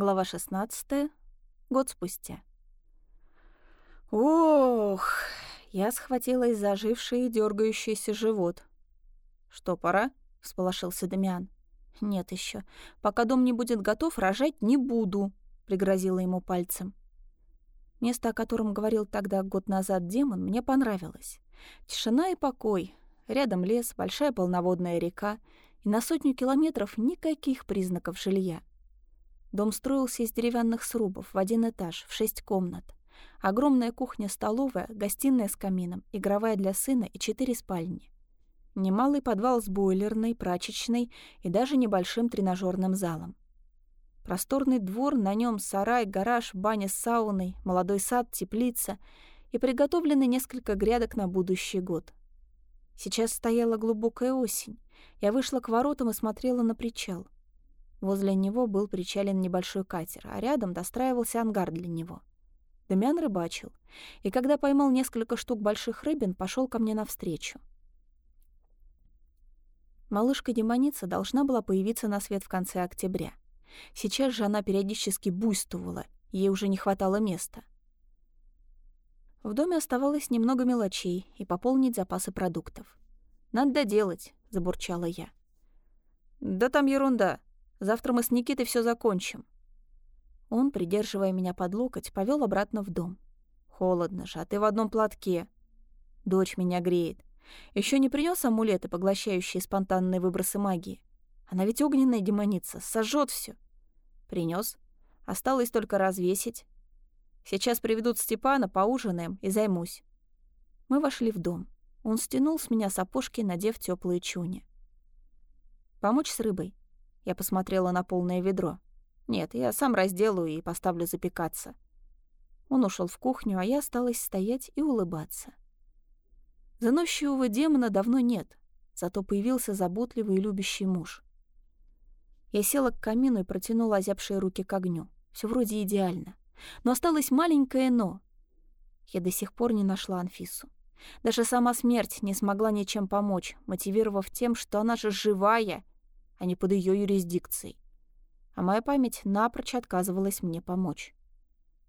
Глава 16. Год спустя. Ох, я схватилась за оживший и дергающийся живот. «Что, пора?» — всполошился Дамиан. «Нет еще. Пока дом не будет готов, рожать не буду», — пригрозила ему пальцем. Место, о котором говорил тогда год назад демон, мне понравилось. Тишина и покой. Рядом лес, большая полноводная река, и на сотню километров никаких признаков жилья. Дом строился из деревянных срубов в один этаж, в шесть комнат. Огромная кухня-столовая, гостиная с камином, игровая для сына и четыре спальни. Немалый подвал с бойлерной, прачечной и даже небольшим тренажерным залом. Просторный двор, на нем сарай, гараж, баня с сауной, молодой сад, теплица и приготовлены несколько грядок на будущий год. Сейчас стояла глубокая осень. Я вышла к воротам и смотрела на причал — Возле него был причален небольшой катер, а рядом достраивался ангар для него. Дамиан рыбачил, и когда поймал несколько штук больших рыбин, пошел ко мне навстречу. Малышка-демоница должна была появиться на свет в конце октября. Сейчас же она периодически буйствовала, ей уже не хватало места. В доме оставалось немного мелочей и пополнить запасы продуктов. «Надо доделать», — забурчала я. «Да там ерунда», Завтра мы с Никитой все закончим». Он, придерживая меня под локоть, повел обратно в дом. «Холодно же, а ты в одном платке». Дочь меня греет. Еще не принес амулеты, поглощающие спонтанные выбросы магии. Она ведь огненная демоница, сожжет все. Принес. Осталось только развесить. Сейчас приведут Степана, поужинаем и займусь. Мы вошли в дом. Он стянул с меня сапожки, надев теплые чуни. «Помочь с рыбой?» Я посмотрела на полное ведро. Нет, я сам разделаю и поставлю запекаться. Он ушел в кухню, а я осталась стоять и улыбаться. Заносчивого демона давно нет, зато появился заботливый и любящий муж. Я села к камину и протянула озябшие руки к огню. Все вроде идеально. Но осталось маленькое «но». Я до сих пор не нашла Анфису. Даже сама смерть не смогла ничем помочь, мотивировав тем, что она же живая а не под ее юрисдикцией. А моя память напрочь отказывалась мне помочь.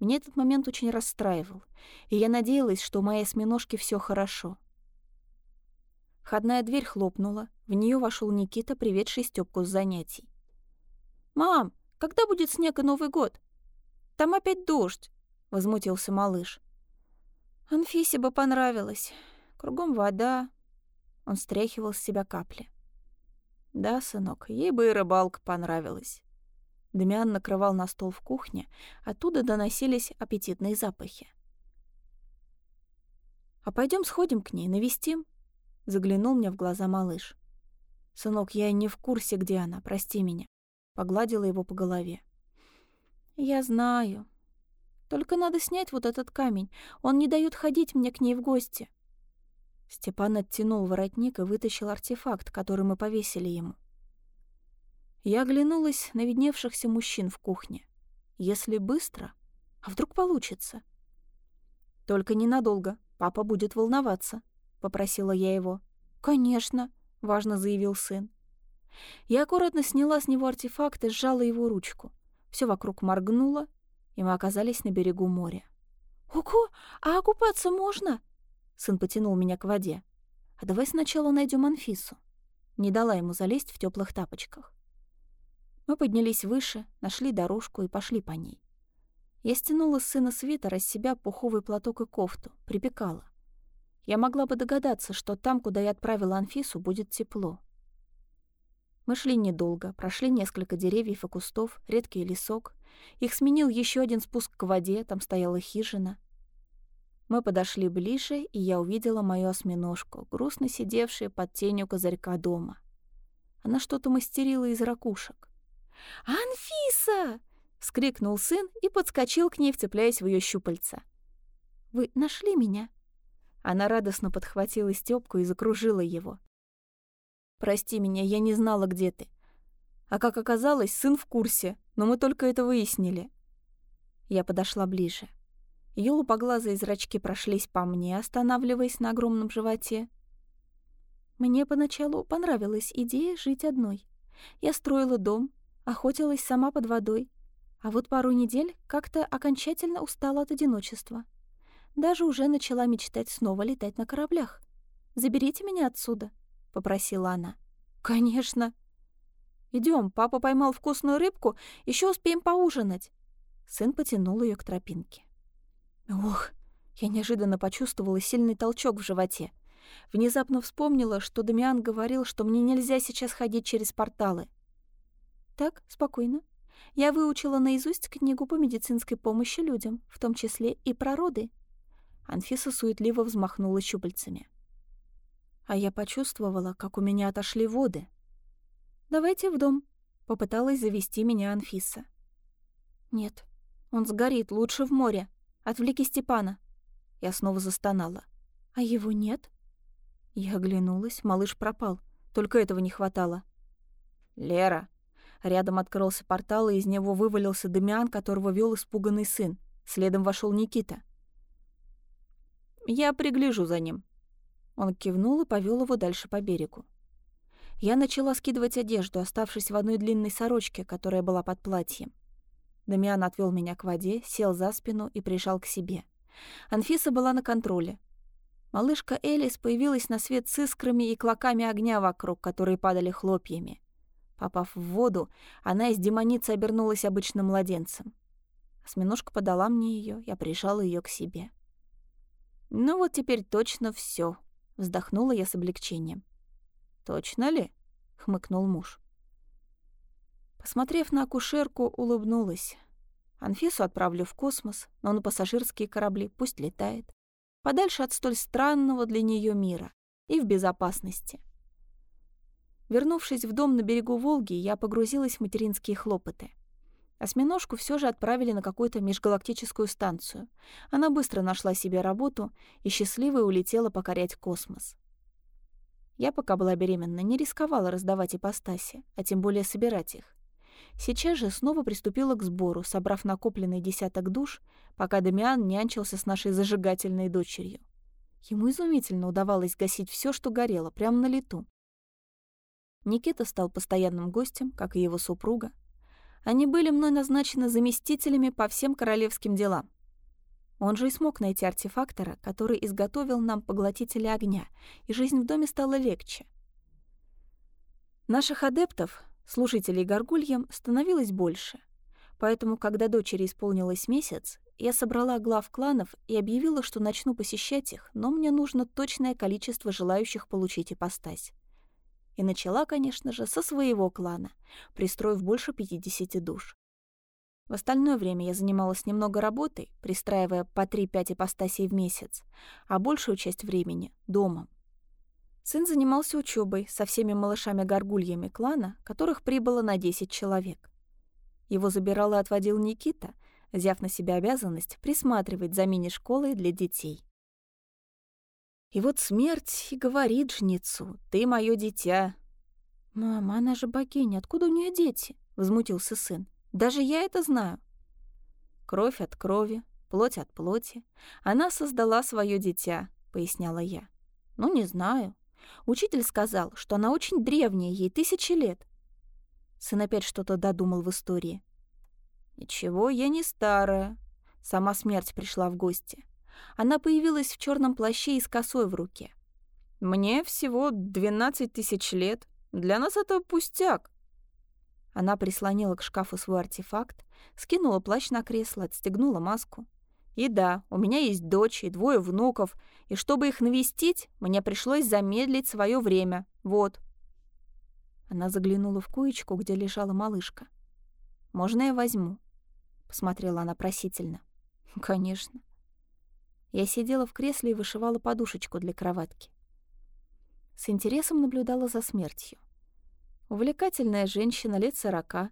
Мне этот момент очень расстраивал, и я надеялась, что у моей осьминожки все хорошо. Входная дверь хлопнула, в нее вошел Никита, приведший Стёпку с занятий. «Мам, когда будет снег и Новый год? Там опять дождь!» — возмутился малыш. «Анфисе бы понравилось. Кругом вода». Он стряхивал с себя капли. Да, сынок, ей бы и рыбалка понравилась. Дамиан накрывал на стол в кухне, оттуда доносились аппетитные запахи. «А пойдем сходим к ней, навестим?» — заглянул мне в глаза малыш. «Сынок, я не в курсе, где она, прости меня», — погладила его по голове. «Я знаю. Только надо снять вот этот камень, он не дает ходить мне к ней в гости». Степан оттянул воротник и вытащил артефакт, который мы повесили ему. Я оглянулась на видневшихся мужчин в кухне. Если быстро, а вдруг получится? Только ненадолго, папа будет волноваться, попросила я его. Конечно, важно заявил сын. Я аккуратно сняла с него артефакт и сжала его ручку. Все вокруг моргнуло, и мы оказались на берегу моря. «Ого, а окупаться можно?» Сын потянул меня к воде. «А давай сначала найдем Анфису». Не дала ему залезть в теплых тапочках. Мы поднялись выше, нашли дорожку и пошли по ней. Я стянула с сына свитера с себя пуховый платок и кофту, припекала. Я могла бы догадаться, что там, куда я отправила Анфису, будет тепло. Мы шли недолго, прошли несколько деревьев и кустов, редкий лесок. Их сменил еще один спуск к воде, там стояла хижина — мы подошли ближе, и я увидела мою осьминожку, грустно сидевшую под тенью козырька дома. Она что-то мастерила из ракушек. «Анфиса!» — вскрикнул сын и подскочил к ней, вцепляясь в ее щупальца. «Вы нашли меня?» Она радостно подхватила Стёпку и закружила его. «Прости меня, я не знала, где ты. А как оказалось, сын в курсе, но мы только это выяснили». Я подошла ближе. Ее лупоглазые зрачки прошлись по мне, останавливаясь на огромном животе. Мне поначалу понравилась идея жить одной. Я строила дом, охотилась сама под водой. А вот пару недель как-то окончательно устала от одиночества. Даже уже начала мечтать снова летать на кораблях. «Заберите меня отсюда», — попросила она. «Конечно». Идем, папа поймал вкусную рыбку, еще успеем поужинать». Сын потянул ее к тропинке. Ох, я неожиданно почувствовала сильный толчок в животе. Внезапно вспомнила, что Дамиан говорил, что мне нельзя сейчас ходить через порталы. Так, спокойно. Я выучила наизусть книгу по медицинской помощи людям, в том числе и про роды. Анфиса суетливо взмахнула щупальцами. А я почувствовала, как у меня отошли воды. «Давайте в дом», — попыталась завести меня Анфиса. «Нет, он сгорит, лучше в море. Отвлеки Степана». Я снова застонала. «А его нет?» Я оглянулась, малыш пропал. Только этого не хватало. «Лера!» Рядом открылся портал, и из него вывалился Дамиан, которого вел испуганный сын. Следом вошел Никита. «Я пригляжу за ним». Он кивнул и повел его дальше по берегу. Я начала скидывать одежду, оставшись в одной длинной сорочке, которая была под платьем. Дамиан отвел меня к воде, сел за спину и прижал к себе. Анфиса была на контроле. Малышка Элис появилась на свет с искрами и клоками огня вокруг, которые падали хлопьями. Попав в воду, она из демоницы обернулась обычным младенцем. Осьминожка подала мне ее, я прижала ее к себе. «Ну вот теперь точно все, вздохнула я с облегчением. «Точно ли?» — хмыкнул муж. Посмотрев на акушерку, улыбнулась. Анфису отправлю в космос, но на пассажирские корабли пусть летает. Подальше от столь странного для нее мира и в безопасности. Вернувшись в дом на берегу Волги, я погрузилась в материнские хлопоты. Осьминожку все же отправили на какую-то межгалактическую станцию. Она быстро нашла себе работу и счастливо улетела покорять космос. Я, пока была беременна, не рисковала раздавать ипостаси, а тем более собирать их. Сейчас же снова приступила к сбору, собрав накопленный десяток душ, пока Дамиан нянчился с нашей зажигательной дочерью. Ему изумительно удавалось гасить все, что горело, прямо на лету. Никита стал постоянным гостем, как и его супруга. Они были мной назначены заместителями по всем королевским делам. Он же и смог найти артефактора, который изготовил нам поглотители огня, и жизнь в доме стала легче. Наших адептов, Служителей горгульям становилось больше. Поэтому, когда дочери исполнилось месяц, я собрала глав кланов и объявила, что начну посещать их, но мне нужно точное количество желающих получить ипостась. И начала, конечно же, со своего клана, пристроив больше 50 душ. В остальное время я занималась немного работой, пристраивая по 3-5 ипостасей в месяц, а большую часть времени — домом. Сын занимался учебой со всеми малышами-горгульями клана, которых прибыло на 10 человек. Его забирал и отводил Никита, взяв на себя обязанность присматривать за мини-школой для детей. И вот смерть и говорит жнецу, «Ты мое дитя». «Мама, она же богиня, откуда у нее дети?» — возмутился сын. «Даже я это знаю». «Кровь от крови, плоть от плоти. Она создала свое дитя», — поясняла я. «Ну, не знаю. Учитель сказал, что она очень древняя, ей тысячи лет. Сын опять что-то додумал в истории. «Ничего, я не старая». Сама смерть пришла в гости. Она появилась в черном плаще и с косой в руке. «Мне всего двенадцать тысяч лет. Для нас это пустяк». Она прислонила к шкафу свой артефакт, скинула плащ на кресло, отстегнула маску. И да, у меня есть дочь и двое внуков, и чтобы их навестить, мне пришлось замедлить свое время. Вот. Она заглянула в куечку, где лежала малышка. «Можно я возьму?» — посмотрела она просительно. «Конечно». Я сидела в кресле и вышивала подушечку для кроватки. С интересом наблюдала за смертью. Увлекательная женщина лет сорока,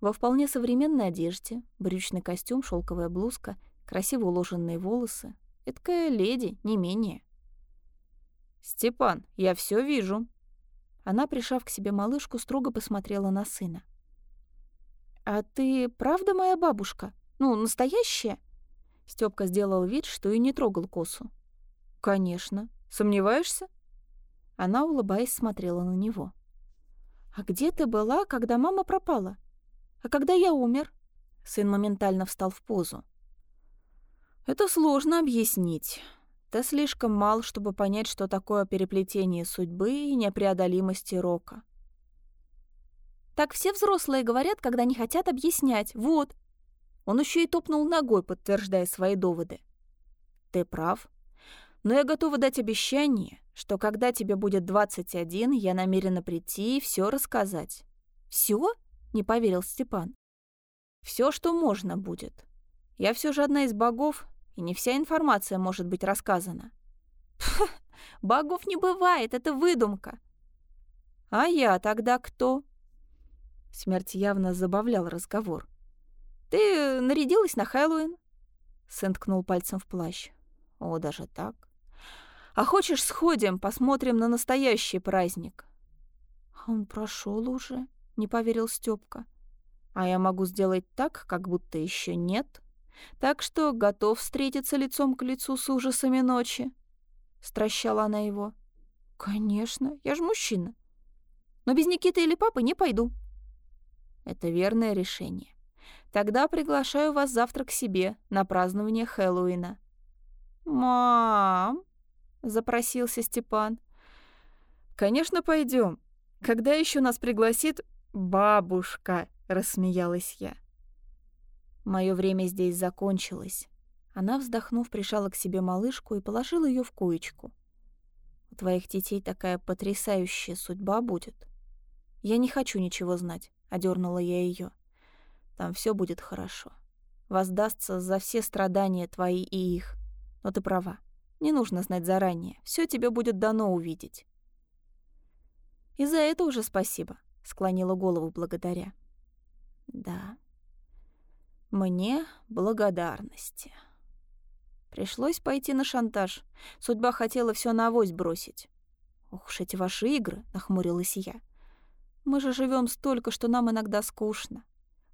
во вполне современной одежде, брючный костюм, шелковая блузка — красиво уложенные волосы. Эдакая леди, не менее. «Степан, я все вижу». Она, пришав к себе малышку, строго посмотрела на сына. «А ты правда моя бабушка? Ну, настоящая?» Стёпка сделал вид, что и не трогал косу. «Конечно. Сомневаешься?» Она, улыбаясь, смотрела на него. «А где ты была, когда мама пропала? А когда я умер?» Сын моментально встал в позу. «Это сложно объяснить. Ты слишком мал, чтобы понять, что такое переплетение судьбы и непреодолимости рока. Так все взрослые говорят, когда не хотят объяснять. Вот. Он еще и топнул ногой, подтверждая свои доводы. Ты прав. Но я готова дать обещание, что когда тебе будет 21, я намерена прийти и все рассказать. Все? Не поверил Степан. Все, что можно будет. Я все же одна из богов, и не вся информация может быть рассказана. Пх, богов не бывает, это выдумка. А я тогда кто? Смерть явно забавлял разговор. «Ты нарядилась на Хэллоуин?» Сын ткнул пальцем в плащ. «О, даже так? А хочешь, сходим, посмотрим на настоящий праздник?» «А он прошел уже», — не поверил Стёпка. «А я могу сделать так, как будто еще нет. Так что готов встретиться лицом к лицу с ужасами ночи?» Стращала она его. «Конечно, я же мужчина. Но без Никиты или папы не пойду», это верное решение. Тогда приглашаю вас завтра к себе на празднование Хэллоуина». «Мам!» — запросился Степан. «Конечно, пойдем. Когда еще нас пригласит бабушка?» — рассмеялась я. Мое время здесь закончилось. Она, вздохнув, прижала к себе малышку и положила ее в куечку. У твоих детей такая потрясающая судьба будет. Я не хочу ничего знать. — одернула я ее. «Там все будет хорошо. Воздастся за все страдания твои и их. Но ты права. Не нужно знать заранее. Все тебе будет дано увидеть». «И за это уже спасибо», — склонила голову благодаря. «Да, мне благодарности». Пришлось пойти на шантаж. Судьба хотела все на авось бросить. «Ох уж эти ваши игры», — нахмурилась я. Мы же живем столько, что нам иногда скучно.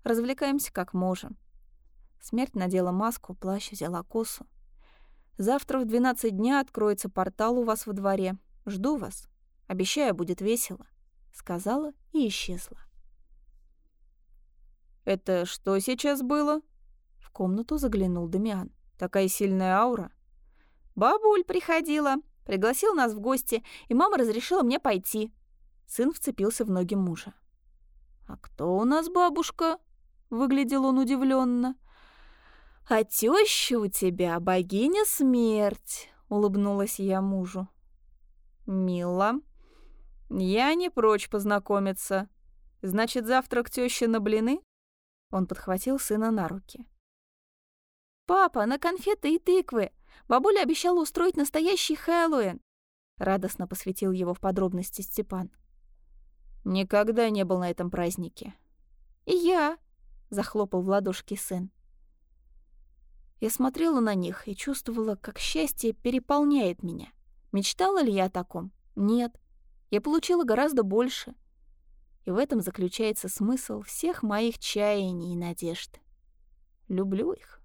Развлекаемся как можем. Смерть надела маску, плащ, взяла косу. Завтра в 12 дня откроется портал у вас во дворе. Жду вас. Обещаю, будет весело. Сказала и исчезла. «Это что сейчас было?» В комнату заглянул Дамиан. «Такая сильная аура». «Бабуль приходила, пригласил нас в гости, и мама разрешила мне пойти», Сын вцепился в ноги мужа. «А кто у нас бабушка?» — выглядел он удивленно. «А теща у тебя богиня смерть», — улыбнулась я мужу. «Мило. Я не прочь познакомиться. Значит, завтра к тёще на блины?» Он подхватил сына на руки. «Папа, на конфеты и тыквы! Бабуля обещала устроить настоящий Хэллоуин!» Радостно посвятил его в подробности Степан. Никогда не был на этом празднике. И я, захлопал в ладошки сын. Я смотрела на них и чувствовала, как счастье переполняет меня. Мечтала ли я о таком? Нет. Я получила гораздо больше. И в этом заключается смысл всех моих чаяний и надежд. Люблю их.